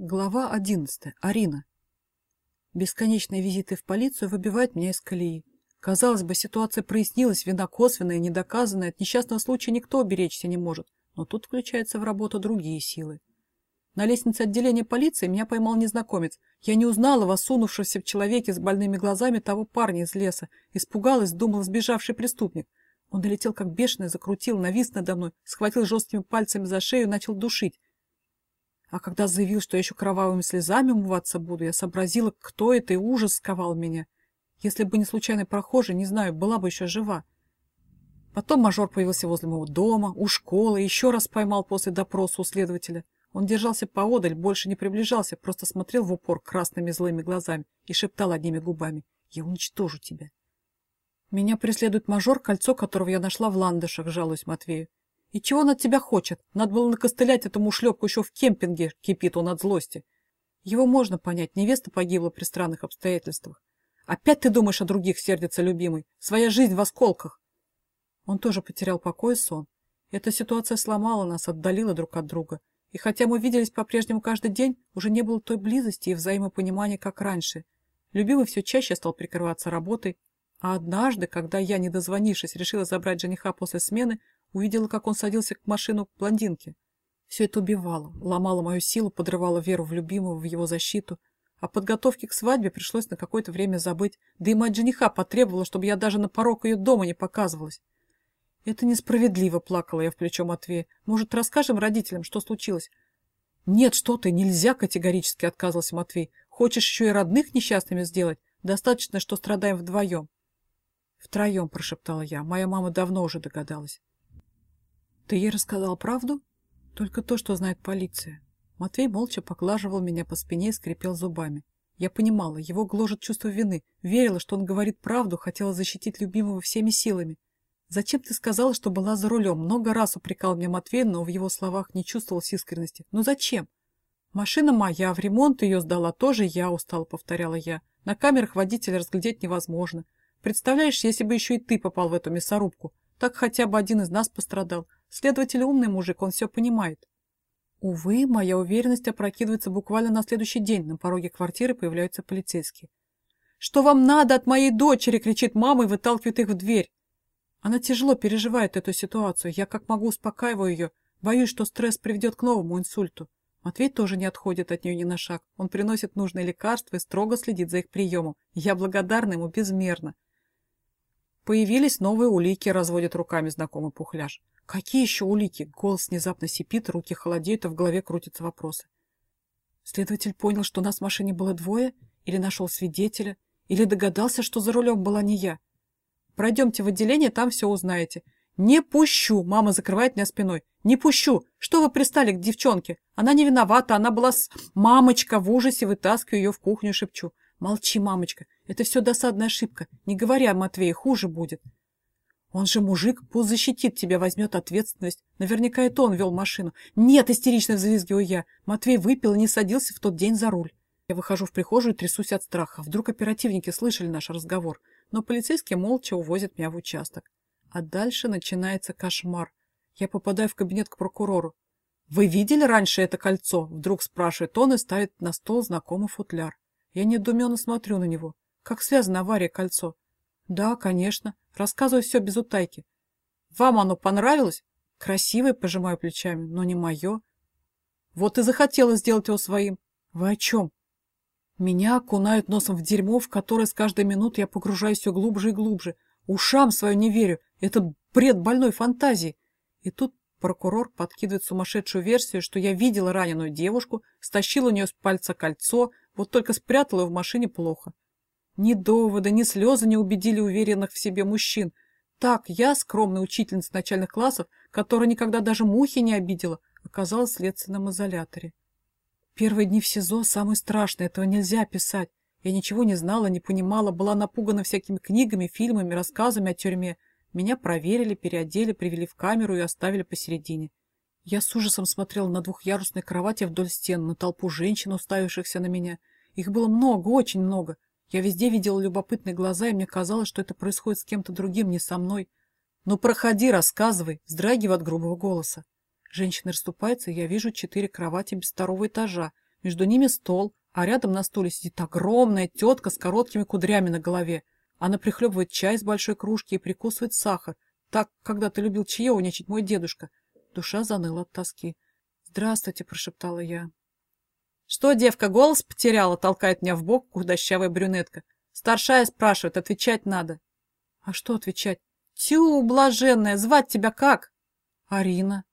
Глава 11. Арина. Бесконечные визиты в полицию выбивают меня из колеи. Казалось бы, ситуация прояснилась, вина косвенная, недоказанная, от несчастного случая никто уберечься не может. Но тут включаются в работу другие силы. На лестнице отделения полиции меня поймал незнакомец. Я не узнала воссунувшегося в человеке с больными глазами того парня из леса. Испугалась, думала, сбежавший преступник. Он долетел как бешеный, закрутил, навис надо мной, схватил жесткими пальцами за шею и начал душить. А когда заявил, что я еще кровавыми слезами умываться буду, я сообразила, кто это, и ужас сковал меня. Если бы не случайный прохожий, не знаю, была бы еще жива. Потом мажор появился возле моего дома, у школы, еще раз поймал после допроса у следователя. Он держался поодаль, больше не приближался, просто смотрел в упор красными злыми глазами и шептал одними губами «Я уничтожу тебя». Меня преследует мажор, кольцо которого я нашла в ландышах, жалуюсь Матвею. И чего он от тебя хочет? Надо было накостылять этому шлепку еще в кемпинге, кипит он от злости. Его можно понять, невеста погибла при странных обстоятельствах. Опять ты думаешь о других, сердится любимый. Своя жизнь в осколках. Он тоже потерял покой и сон. Эта ситуация сломала нас, отдалила друг от друга. И хотя мы виделись по-прежнему каждый день, уже не было той близости и взаимопонимания, как раньше. Любимый все чаще стал прикрываться работой, а однажды, когда я, не дозвонившись, решила забрать жениха после смены, Увидела, как он садился к машину к блондинке. Все это убивало, ломало мою силу, подрывало веру в любимого, в его защиту. О подготовке к свадьбе пришлось на какое-то время забыть, да и мать жениха потребовала, чтобы я даже на порог ее дома не показывалась. «Это несправедливо», — плакала я в плечо Матвея. «Может, расскажем родителям, что случилось?» «Нет, что ты, нельзя!» — категорически отказывался Матвей. «Хочешь еще и родных несчастными сделать? Достаточно, что страдаем вдвоем». «Втроем», — прошептала я. Моя мама давно уже догадалась. Ты ей рассказал правду? Только то, что знает полиция. Матвей молча поглаживал меня по спине и скрипел зубами. Я понимала, его гложет чувство вины, верила, что он говорит правду, хотела защитить любимого всеми силами. «Зачем ты сказала, что была за рулем?» Много раз упрекал меня Матвей, но в его словах не чувствовалось искренности. «Ну зачем?» «Машина моя, в ремонт ее сдала, тоже я устала», — повторяла я. «На камерах водителя разглядеть невозможно. Представляешь, если бы еще и ты попал в эту мясорубку, так хотя бы один из нас пострадал. Следователь умный мужик, он все понимает. Увы, моя уверенность опрокидывается буквально на следующий день. На пороге квартиры появляются полицейские. «Что вам надо от моей дочери?» — кричит мама и выталкивает их в дверь. Она тяжело переживает эту ситуацию. Я как могу успокаиваю ее. Боюсь, что стресс приведет к новому инсульту. Матвей тоже не отходит от нее ни на шаг. Он приносит нужные лекарства и строго следит за их приемом. Я благодарна ему безмерно. Появились новые улики, разводит руками знакомый пухляж. Какие еще улики? Голос внезапно сипит, руки холодеют, а в голове крутятся вопросы. Следователь понял, что у нас в машине было двое? Или нашел свидетеля? Или догадался, что за рулем была не я? Пройдемте в отделение, там все узнаете. Не пущу! Мама закрывает меня спиной. Не пущу! Что вы пристали к девчонке? Она не виновата, она была с... Мамочка! В ужасе вытаскиваю ее в кухню шепчу. Молчи, мамочка. Это все досадная ошибка. Не говоря, Матвей, хуже будет. Он же мужик, пусть защитит тебя, возьмет ответственность. Наверняка это он вел машину. Нет, истерично взвизгиваю я. Матвей выпил и не садился в тот день за руль. Я выхожу в прихожую и трясусь от страха. Вдруг оперативники слышали наш разговор. Но полицейские молча увозят меня в участок. А дальше начинается кошмар. Я попадаю в кабинет к прокурору. «Вы видели раньше это кольцо?» Вдруг спрашивает он и ставит на стол знакомый футляр. Я недоуменно смотрю на него. Как связана авария кольцо? Да, конечно. Рассказываю все без утайки. Вам оно понравилось? Красивое, пожимаю плечами, но не мое. Вот и захотела сделать его своим. Вы о чем? Меня окунают носом в дерьмо, в которое с каждой минуты я погружаюсь все глубже и глубже. Ушам свою не верю. Это бред больной фантазии. И тут прокурор подкидывает сумасшедшую версию, что я видела раненую девушку, стащила у нее с пальца кольцо, вот только спрятала его в машине плохо. Ни доводы, ни слезы не убедили уверенных в себе мужчин. Так я, скромная учительница начальных классов, которая никогда даже мухи не обидела, оказалась в следственном изоляторе. Первые дни в СИЗО самые страшные, этого нельзя описать. Я ничего не знала, не понимала, была напугана всякими книгами, фильмами, рассказами о тюрьме. Меня проверили, переодели, привели в камеру и оставили посередине. Я с ужасом смотрела на двухъярусной кровати вдоль стен, на толпу женщин, уставившихся на меня. Их было много, очень много. Я везде видела любопытные глаза, и мне казалось, что это происходит с кем-то другим, не со мной. «Ну, проходи, рассказывай!» — вздрагивая от грубого голоса. Женщина расступается, и я вижу четыре кровати без второго этажа. Между ними стол, а рядом на стуле сидит огромная тетка с короткими кудрями на голове. Она прихлебывает чай из большой кружки и прикусывает сахар. Так когда-то любил чаевничать мой дедушка. Душа заныла от тоски. «Здравствуйте», — прошептала я. «Что, девка, голос потеряла?» — толкает меня в бок худощавая брюнетка. Старшая спрашивает, отвечать надо. «А что отвечать?» «Тю, блаженная, звать тебя как?» «Арина».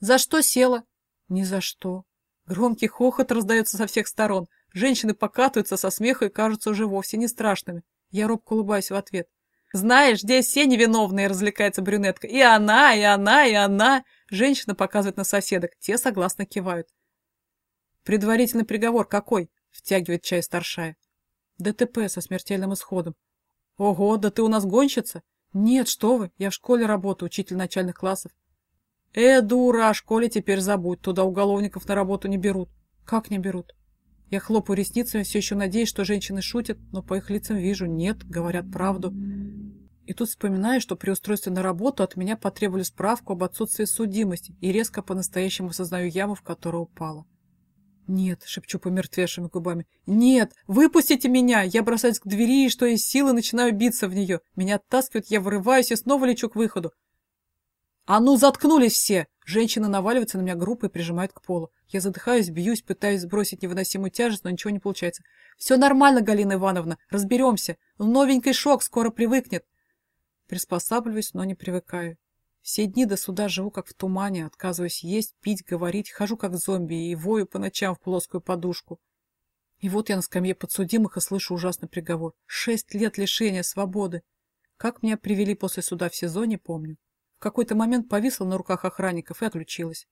«За что села?» «Ни за что». Громкий хохот раздается со всех сторон. Женщины покатываются со смеха и кажутся уже вовсе не страшными. Я робко улыбаюсь в ответ. «Знаешь, здесь все невиновные», — развлекается брюнетка. «И она, и она, и она!» Женщина показывает на соседок. Те согласно кивают. «Предварительный приговор какой?» — втягивает чай старшая. «ДТП со смертельным исходом». «Ого, да ты у нас гонщица?» «Нет, что вы, я в школе работаю, учитель начальных классов». «Э, дура, о школе теперь забудь, туда уголовников на работу не берут». «Как не берут?» Я хлопаю ресницами, все еще надеюсь, что женщины шутят, но по их лицам вижу, нет, говорят правду. И тут вспоминаю, что при устройстве на работу от меня потребовали справку об отсутствии судимости, и резко по-настоящему осознаю яму, в которую упала. «Нет», — шепчу помертвевшими губами, — «нет, выпустите меня!» Я бросаюсь к двери и, что из силы, начинаю биться в нее. Меня оттаскивают, я вырываюсь и снова лечу к выходу. «А ну, заткнулись все!» Женщина наваливается на меня группой и прижимает к полу. Я задыхаюсь, бьюсь, пытаюсь сбросить невыносимую тяжесть, но ничего не получается. «Все нормально, Галина Ивановна, разберемся. Новенький шок, скоро привыкнет». Приспосабливаюсь, но не привыкаю. Все дни до суда живу как в тумане, отказываюсь есть, пить, говорить, хожу как зомби и вою по ночам в плоскую подушку. И вот я на скамье подсудимых и слышу ужасный приговор. Шесть лет лишения свободы. Как меня привели после суда в СИЗО, не помню какой-то момент повисла на руках охранников и отключилась.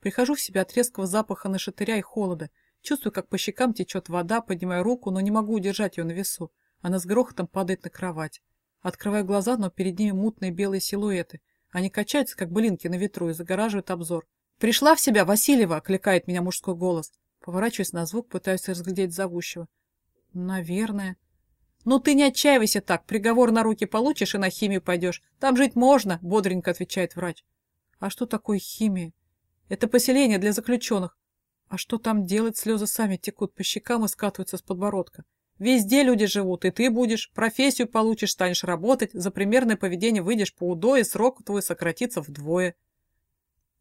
Прихожу в себя от резкого запаха нашатыря и холода. Чувствую, как по щекам течет вода, поднимаю руку, но не могу удержать ее на весу. Она с грохотом падает на кровать. Открываю глаза, но перед ними мутные белые силуэты. Они качаются, как блинки на ветру, и загораживают обзор. «Пришла в себя, Васильева!» — окликает меня мужской голос. Поворачиваюсь на звук, пытаюсь разглядеть зовущего. «Наверное...» «Ну ты не отчаивайся так, приговор на руки получишь и на химию пойдешь. Там жить можно», — бодренько отвечает врач. «А что такое химия?» «Это поселение для заключенных». «А что там делать? Слезы сами текут по щекам и скатываются с подбородка. Везде люди живут, и ты будешь. Профессию получишь, станешь работать, за примерное поведение выйдешь по УДО, и срок твой сократится вдвое».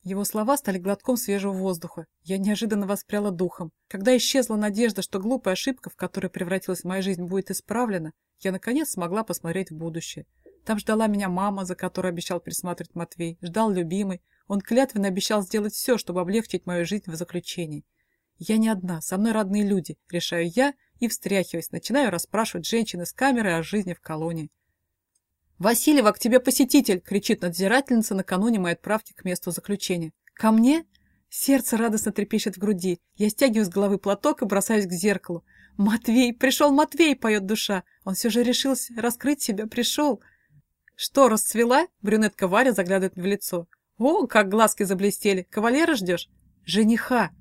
Его слова стали глотком свежего воздуха. Я неожиданно воспряла духом. Когда исчезла надежда, что глупая ошибка, в которой превратилась моя жизнь, будет исправлена, я наконец смогла посмотреть в будущее. Там ждала меня мама, за которой обещал присматривать Матвей, ждал любимый. Он клятвенно обещал сделать все, чтобы облегчить мою жизнь в заключении. Я не одна, со мной родные люди, решаю я и встряхиваясь, начинаю расспрашивать женщины с камерой о жизни в колонии. «Васильева, к тебе посетитель!» — кричит надзирательница накануне моей отправки к месту заключения. «Ко мне?» Сердце радостно трепещет в груди. Я стягиваю с головы платок и бросаюсь к зеркалу. «Матвей! Пришел Матвей!» — поет душа. Он все же решился раскрыть себя. Пришел. «Что, расцвела?» — брюнетка Варя заглядывает в лицо. «О, как глазки заблестели! Кавалера ждешь?» «Жениха!»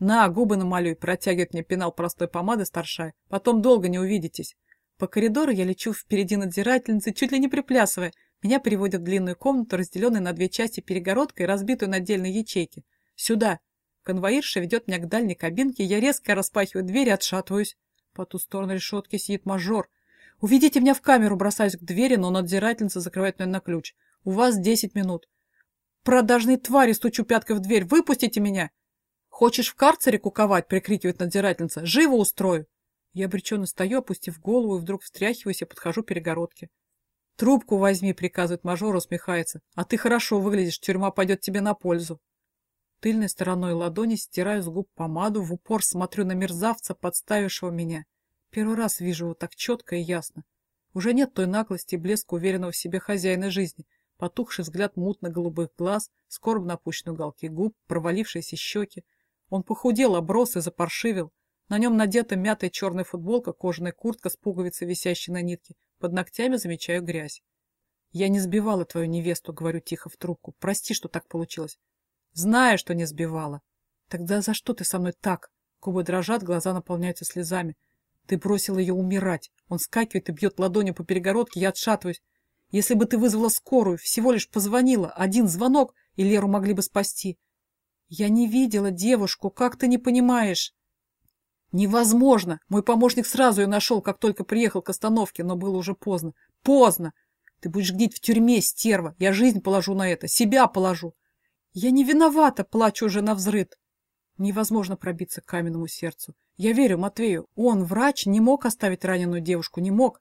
«На, губы намалюй!» — протягивает мне пенал простой помады старшая. «Потом долго не увидитесь!» По коридору я лечу впереди надзирательницы, чуть ли не приплясывая. Меня переводят в длинную комнату, разделенную на две части перегородкой, разбитую на отдельные ячейки. Сюда. Конвоирша ведет меня к дальней кабинке, я резко распахиваю дверь и отшатываюсь. По ту сторону решетки сидит мажор. «Уведите меня в камеру!» Бросаюсь к двери, но надзирательница закрывает меня на ключ. «У вас десять минут». «Продажные твари!» Стучу пяткой в дверь. «Выпустите меня!» «Хочешь в карцере куковать?» Прикрикивает надзирательница. «Живо устрою!» Я обреченно стою, опустив голову, и вдруг встряхиваюсь и подхожу к перегородке. «Трубку возьми», — приказывает мажор, усмехается. «А ты хорошо выглядишь, тюрьма пойдет тебе на пользу». Тыльной стороной ладони стираю с губ помаду, в упор смотрю на мерзавца, подставившего меня. Первый раз вижу его так четко и ясно. Уже нет той наглости и блеска уверенного в себе хозяина жизни. Потухший взгляд мутно-голубых глаз, скорбно опущенные уголки губ, провалившиеся щеки. Он похудел, оброс и запаршивил. На нем надета мятая черная футболка, кожаная куртка с пуговицей, висящей на нитке. Под ногтями замечаю грязь. «Я не сбивала твою невесту», — говорю тихо в трубку. «Прости, что так получилось». «Знаю, что не сбивала». «Тогда за что ты со мной так?» Губы дрожат, глаза наполняются слезами. «Ты бросил ее умирать». Он скакивает и бьет ладонью по перегородке, я отшатываюсь. «Если бы ты вызвала скорую, всего лишь позвонила, один звонок, и Леру могли бы спасти». «Я не видела девушку, как ты не понимаешь?» Невозможно! Мой помощник сразу ее нашел, как только приехал к остановке, но было уже поздно. Поздно! Ты будешь гнить в тюрьме, стерва. Я жизнь положу на это, себя положу. Я не виновата, плачу уже на взрыд. Невозможно пробиться к каменному сердцу. Я верю Матвею. Он, врач, не мог оставить раненую девушку, не мог.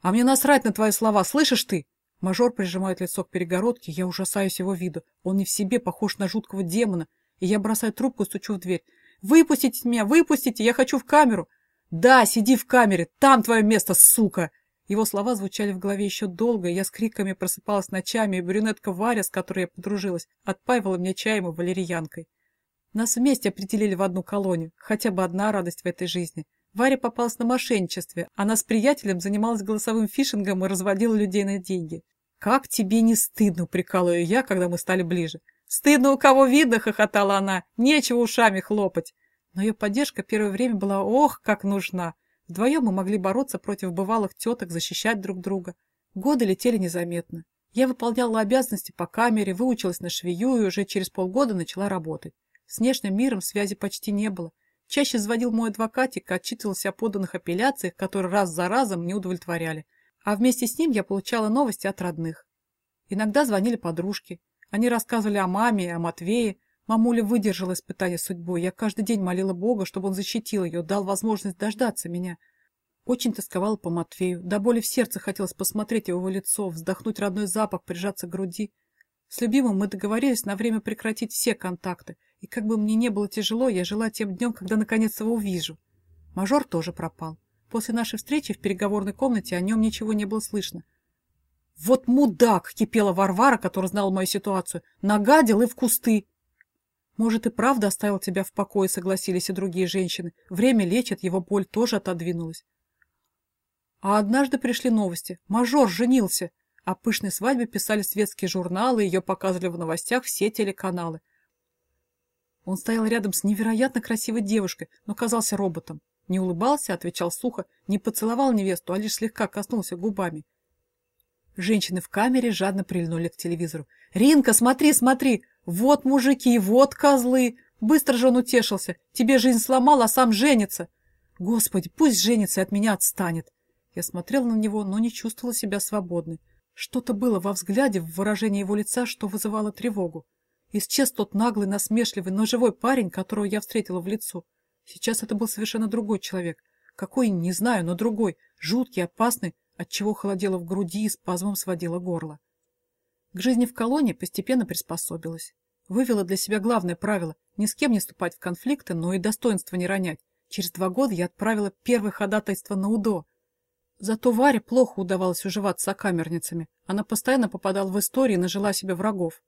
А мне насрать на твои слова, слышишь ты? Мажор прижимает лицо к перегородке, я ужасаюсь его виду. Он не в себе, похож на жуткого демона. И я бросаю трубку, стучу в дверь. «Выпустите меня, выпустите, я хочу в камеру!» «Да, сиди в камере, там твое место, сука!» Его слова звучали в голове еще долго, я с криками просыпалась ночами, и брюнетка Варя, с которой я подружилась, отпаивала меня чаем и валерьянкой. Нас вместе определили в одну колонию, хотя бы одна радость в этой жизни. Варя попалась на мошенничестве, она с приятелем занималась голосовым фишингом и разводила людей на деньги. «Как тебе не стыдно?» – ее я, когда мы стали ближе. «Стыдно у кого видно!» – хохотала она. «Нечего ушами хлопать!» Но ее поддержка первое время была ох, как нужна. Вдвоем мы могли бороться против бывалых теток, защищать друг друга. Годы летели незаметно. Я выполняла обязанности по камере, выучилась на швею и уже через полгода начала работать. С внешним миром связи почти не было. Чаще звонил мой адвокатик отчитывался о поданных апелляциях, которые раз за разом не удовлетворяли. А вместе с ним я получала новости от родных. Иногда звонили подружки. Они рассказывали о маме и о Матвее. Мамуля выдержала испытание судьбой. Я каждый день молила Бога, чтобы он защитил ее, дал возможность дождаться меня. Очень тосковала по Матвею. До боли в сердце хотелось посмотреть его лицо, вздохнуть родной запах, прижаться к груди. С любимым мы договорились на время прекратить все контакты. И как бы мне не было тяжело, я жила тем днем, когда наконец его увижу. Мажор тоже пропал. После нашей встречи в переговорной комнате о нем ничего не было слышно. «Вот мудак!» — кипела Варвара, который знал мою ситуацию. «Нагадил и в кусты!» Может, и правда оставил тебя в покое, согласились и другие женщины. Время лечит, его боль тоже отодвинулась. А однажды пришли новости. Мажор женился. О пышной свадьбе писали светские журналы, ее показывали в новостях все телеканалы. Он стоял рядом с невероятно красивой девушкой, но казался роботом. Не улыбался, отвечал сухо, не поцеловал невесту, а лишь слегка коснулся губами. Женщины в камере жадно прильнули к телевизору. «Ринка, смотри, смотри! Вот мужики, вот козлы! Быстро же он утешился! Тебе жизнь сломал, а сам женится!» «Господи, пусть женится и от меня отстанет!» Я смотрела на него, но не чувствовала себя свободной. Что-то было во взгляде, в выражении его лица, что вызывало тревогу. Исчез тот наглый, насмешливый, но живой парень, которого я встретила в лицо. Сейчас это был совершенно другой человек. Какой, не знаю, но другой, жуткий, опасный, отчего холодело в груди и спазмом сводило горло. К жизни в колонии постепенно приспособилась. Вывела для себя главное правило – ни с кем не вступать в конфликты, но и достоинства не ронять. Через два года я отправила первое ходатайство на УДО. Зато Варе плохо удавалось уживаться с окамерницами. Она постоянно попадала в истории и нажила себе врагов.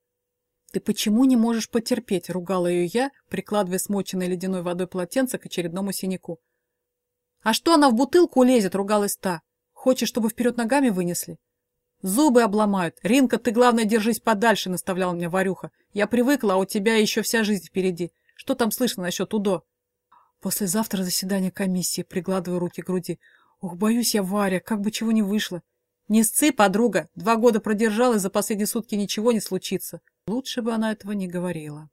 «Ты почему не можешь потерпеть?» – ругала ее я, прикладывая смоченной ледяной водой полотенце к очередному синяку. «А что она в бутылку лезет?» – ругалась та. Хочешь, чтобы вперед ногами вынесли? Зубы обломают. Ринка, ты, главное, держись подальше, наставлял меня Варюха. Я привыкла, а у тебя еще вся жизнь впереди. Что там слышно насчет УДО? Послезавтра заседание комиссии, пригладываю руки к груди. Ох, боюсь я, Варя, как бы чего не вышло. Не сцы, подруга. Два года продержалась, за последние сутки ничего не случится. Лучше бы она этого не говорила.